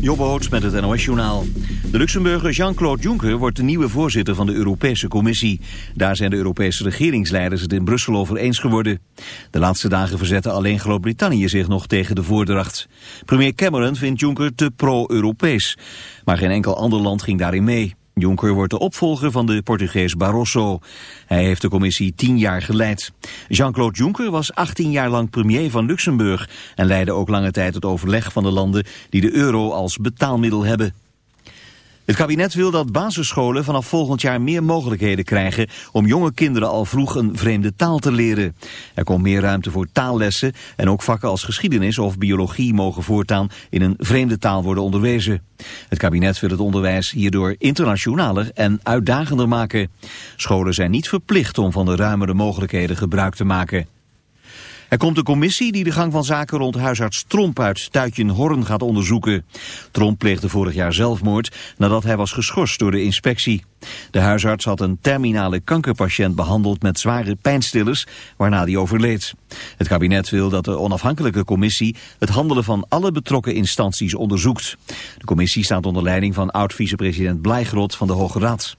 Jobboot met het NOS-journaal. De Luxemburger Jean-Claude Juncker wordt de nieuwe voorzitter van de Europese Commissie. Daar zijn de Europese regeringsleiders het in Brussel over eens geworden. De laatste dagen verzetten alleen Groot-Brittannië zich nog tegen de voordracht. Premier Cameron vindt Juncker te pro-Europees. Maar geen enkel ander land ging daarin mee. Juncker wordt de opvolger van de Portugees Barroso. Hij heeft de commissie tien jaar geleid. Jean-Claude Juncker was 18 jaar lang premier van Luxemburg... en leidde ook lange tijd het overleg van de landen die de euro als betaalmiddel hebben. Het kabinet wil dat basisscholen vanaf volgend jaar meer mogelijkheden krijgen om jonge kinderen al vroeg een vreemde taal te leren. Er komt meer ruimte voor taallessen en ook vakken als geschiedenis of biologie mogen voortaan in een vreemde taal worden onderwezen. Het kabinet wil het onderwijs hierdoor internationaler en uitdagender maken. Scholen zijn niet verplicht om van de ruimere mogelijkheden gebruik te maken. Er komt een commissie die de gang van zaken rond huisarts Tromp uit Tuitjen-Horn gaat onderzoeken. Tromp pleegde vorig jaar zelfmoord nadat hij was geschorst door de inspectie. De huisarts had een terminale kankerpatiënt behandeld met zware pijnstillers, waarna die overleed. Het kabinet wil dat de onafhankelijke commissie het handelen van alle betrokken instanties onderzoekt. De commissie staat onder leiding van oud-vicepresident Blijgrot van de Hoge Raad.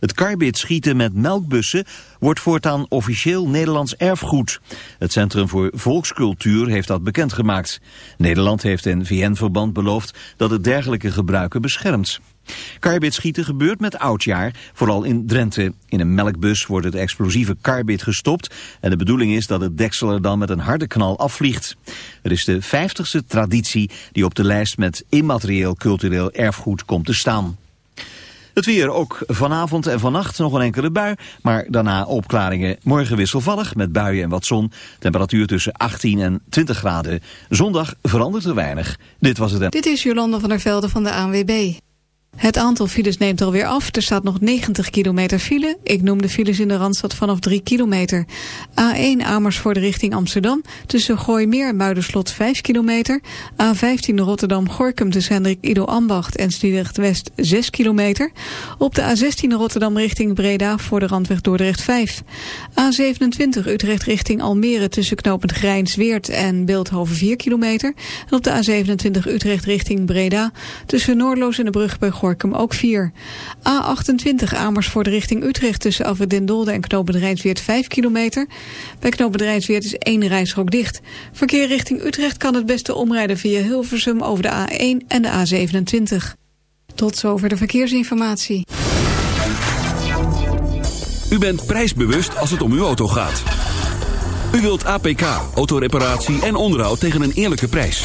Het karbit schieten met melkbussen wordt voortaan officieel Nederlands erfgoed. Het Centrum voor Volkscultuur heeft dat bekendgemaakt. Nederland heeft in VN-verband beloofd dat het dergelijke gebruiken beschermt. Karbit schieten gebeurt met oudjaar, vooral in Drenthe. In een melkbus wordt het explosieve karbit gestopt... en de bedoeling is dat het deksel er dan met een harde knal afvliegt. Het is de vijftigste traditie die op de lijst met immaterieel cultureel erfgoed komt te staan. Het weer ook vanavond en vannacht nog een enkele bui, maar daarna opklaringen. Morgen wisselvallig met buien en wat zon. Temperatuur tussen 18 en 20 graden. Zondag verandert er weinig. Dit was het. Dit is Jolanda van der Velde van de ANWB. Het aantal files neemt alweer af. Er staat nog 90 kilometer file. Ik noem de files in de Randstad vanaf 3 kilometer. A1 Amersfoort richting Amsterdam. Tussen Gooimeer en Muiderslot 5 kilometer. A15 Rotterdam-Gorkum tussen Hendrik Ido Ambacht en Sliedrecht West 6 kilometer. Op de A16 Rotterdam richting Breda voor de Randweg Dordrecht 5. A27 Utrecht richting Almere tussen knooppunt Grijnsweert en Beeldhoven 4 kilometer. En op de A27 Utrecht richting Breda tussen Noordloos en de brug bij Gorkum ook 4. A28 Amersfoort richting Utrecht tussen Afwerdendolde en Knopen Rijnsweert 5 kilometer. Bij Knopen Rijnsweert is één reisrook dicht. Verkeer richting Utrecht kan het beste omrijden via Hilversum over de A1 en de A27. Tot zover de verkeersinformatie. U bent prijsbewust als het om uw auto gaat. U wilt APK, autoreparatie en onderhoud tegen een eerlijke prijs.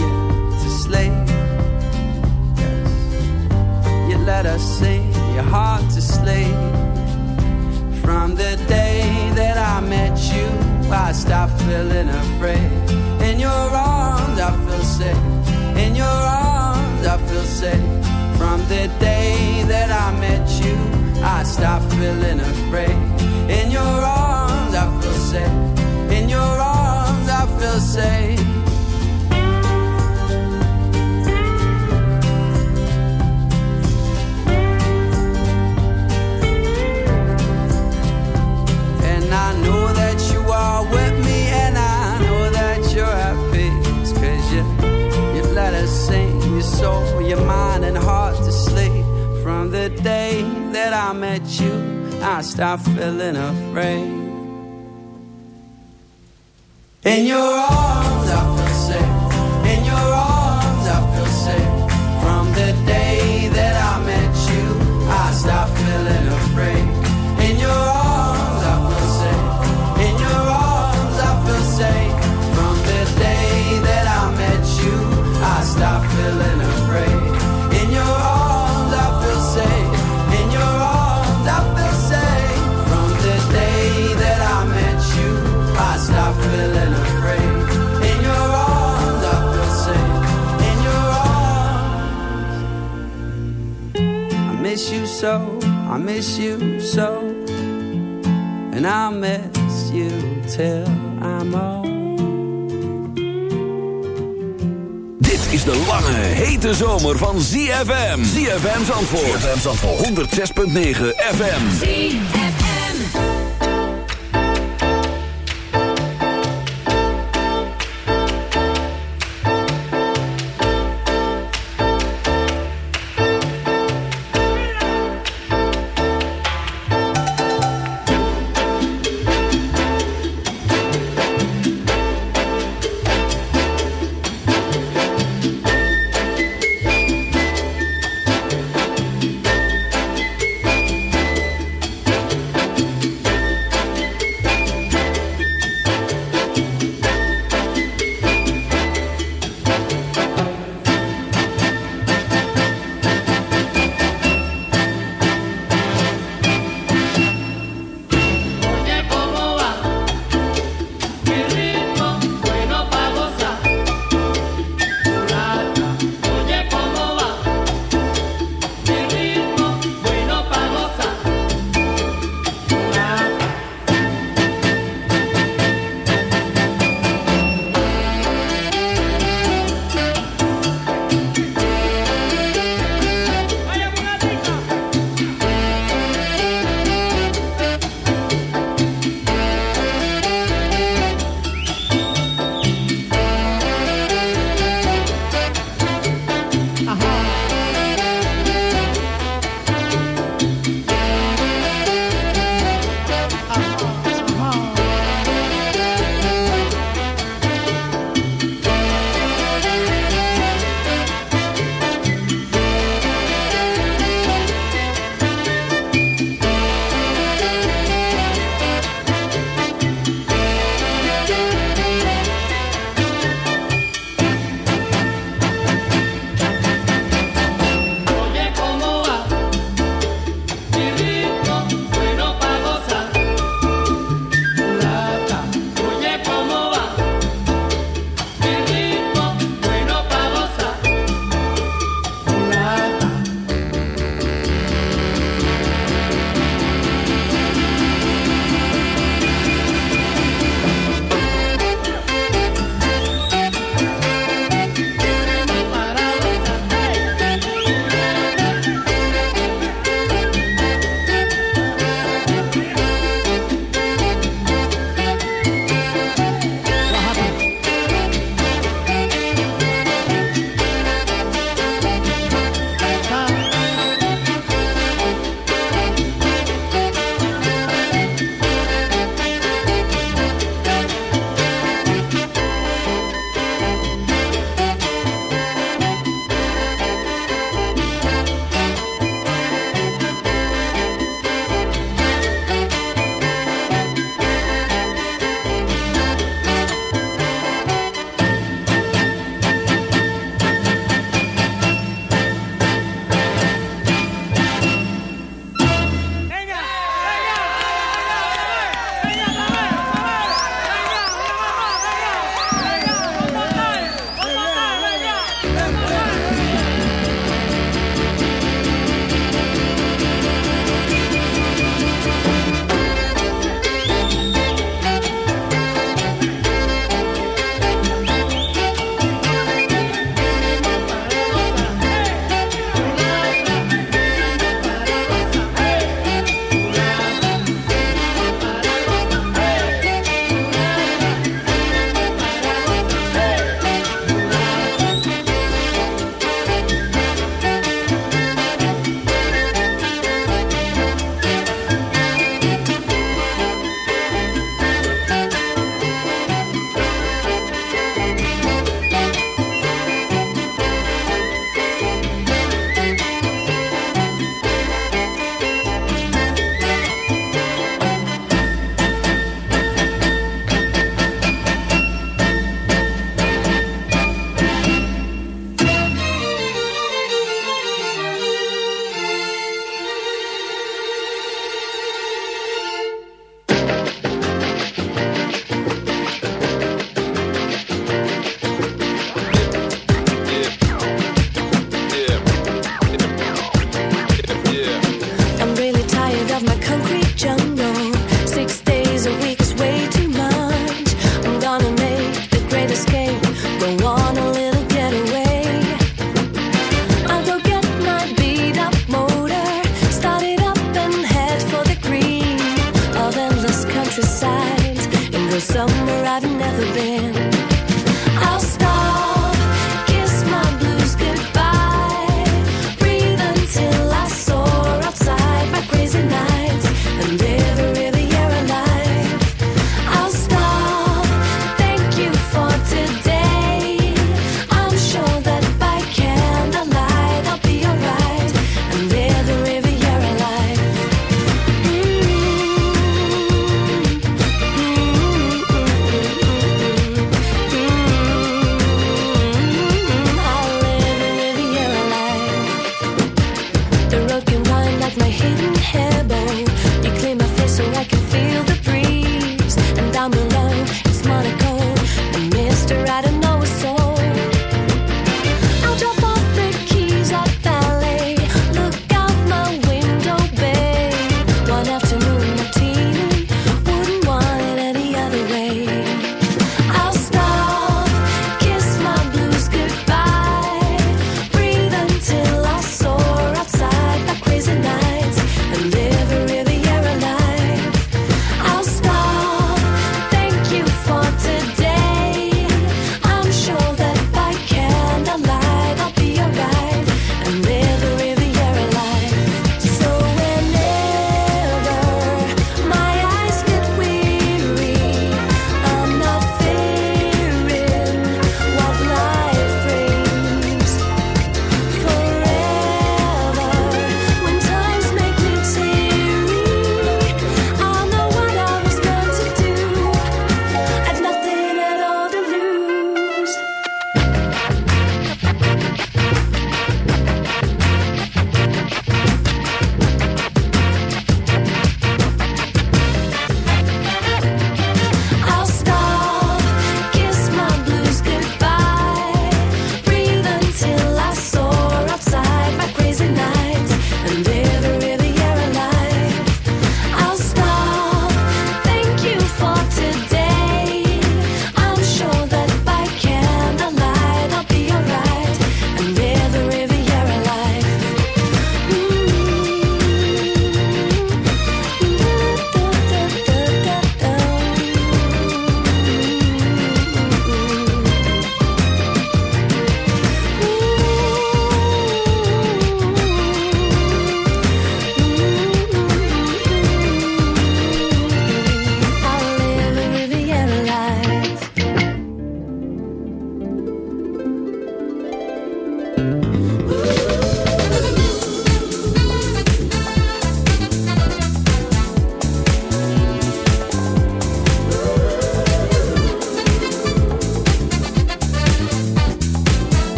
let us sing your heart to sleep. From the day that I met you, I stopped feeling afraid. In your arms, I feel safe. In your arms, I feel safe. From the day that I met you, I stopped feeling afraid. In your arms, I feel safe. I stopped feeling afraid. In your arms, so. I miss you so. And I'll miss you till I'm old. Dit is de lange, hete zomer van ZFM. ZFM Zandvoort. ZFM Zandvoort. 106.9 FM. ZFM.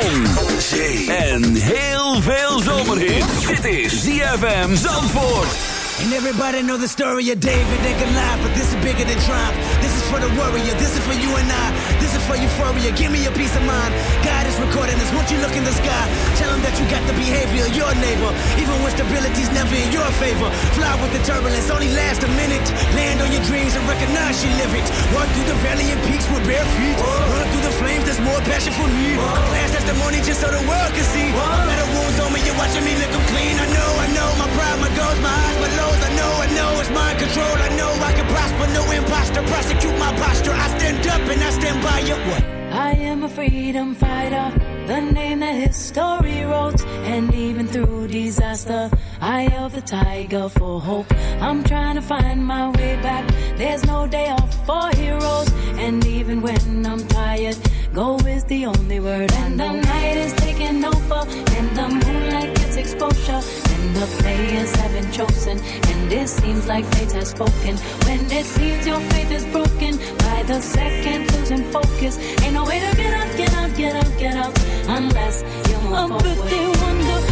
Zon, zee en heel veel zomerhit. Dit is ZFM Zandvoort. And everybody know the story of David, can laugh, but this is bigger than triumph. This is for the warrior, this is for you and I. This is for euphoria, give me a peace of mind. God recording this, won't you look in the sky? Tell him that you got the behavior of your neighbor. Even when stability's never in your favor. Fly with the turbulence, only last a minute. Land on your dreams and recognize you live it. Walk through the valley and peaks with bare feet. Run through the flames, there's more passion for me. A class testimony just so the world can see. Better wounds on me, you're watching me lick 'em clean. I know, I know, my pride, my goals, my highs, my lows. I know, I know, it's mind control. I know I can prosper, no imposter. Prosecute my posture. I stand up and I stand by you. What? I am a freedom fighter, the name that history wrote. And even through disaster, I have the tiger for hope. I'm trying to find my way back. There's no day off for heroes. And even when I'm tired, go is the only word. And the night is taking over, and the moonlight gets exposure. And the players have been chosen, and it seems like fate has spoken. When it seems your faith is broken, by the second losing focus. Ain't no way to get up, get up, get up, get up, unless you move Oh, forward. but wonder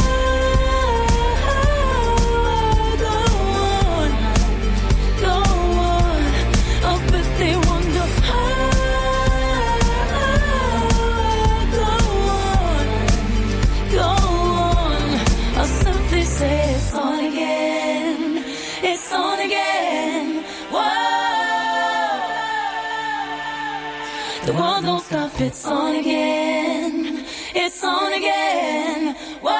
don't stop. It's on again. It's on again. Wow.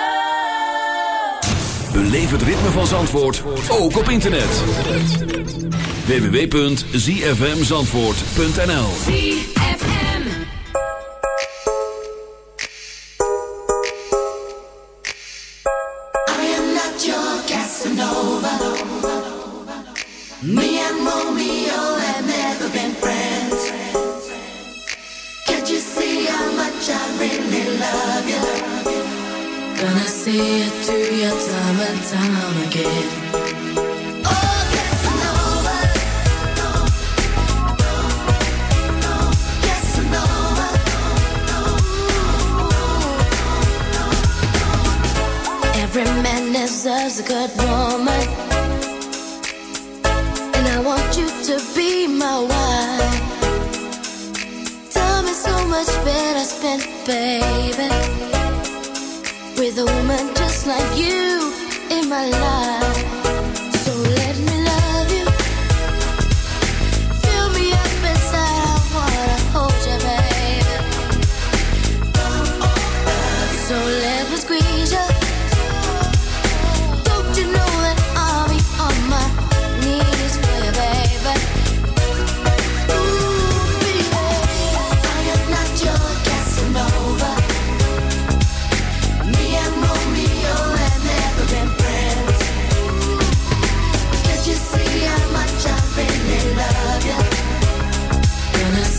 Beleef het ritme van Zandvoort ook op internet. www.zfmzandvoort.nl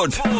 Ford. Ford.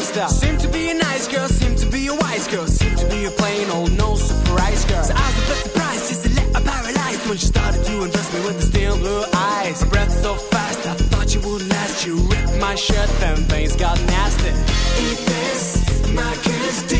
Seem to be a nice girl, seem to be a wise girl, seem to be a plain old no surprise girl. So I was a bit surprised, just a little paralyzed when she started to undress me with the steel blue eyes. Breath so fast, I thought you would last. You ripped my shirt, then things got nasty. Eat this, my kiss.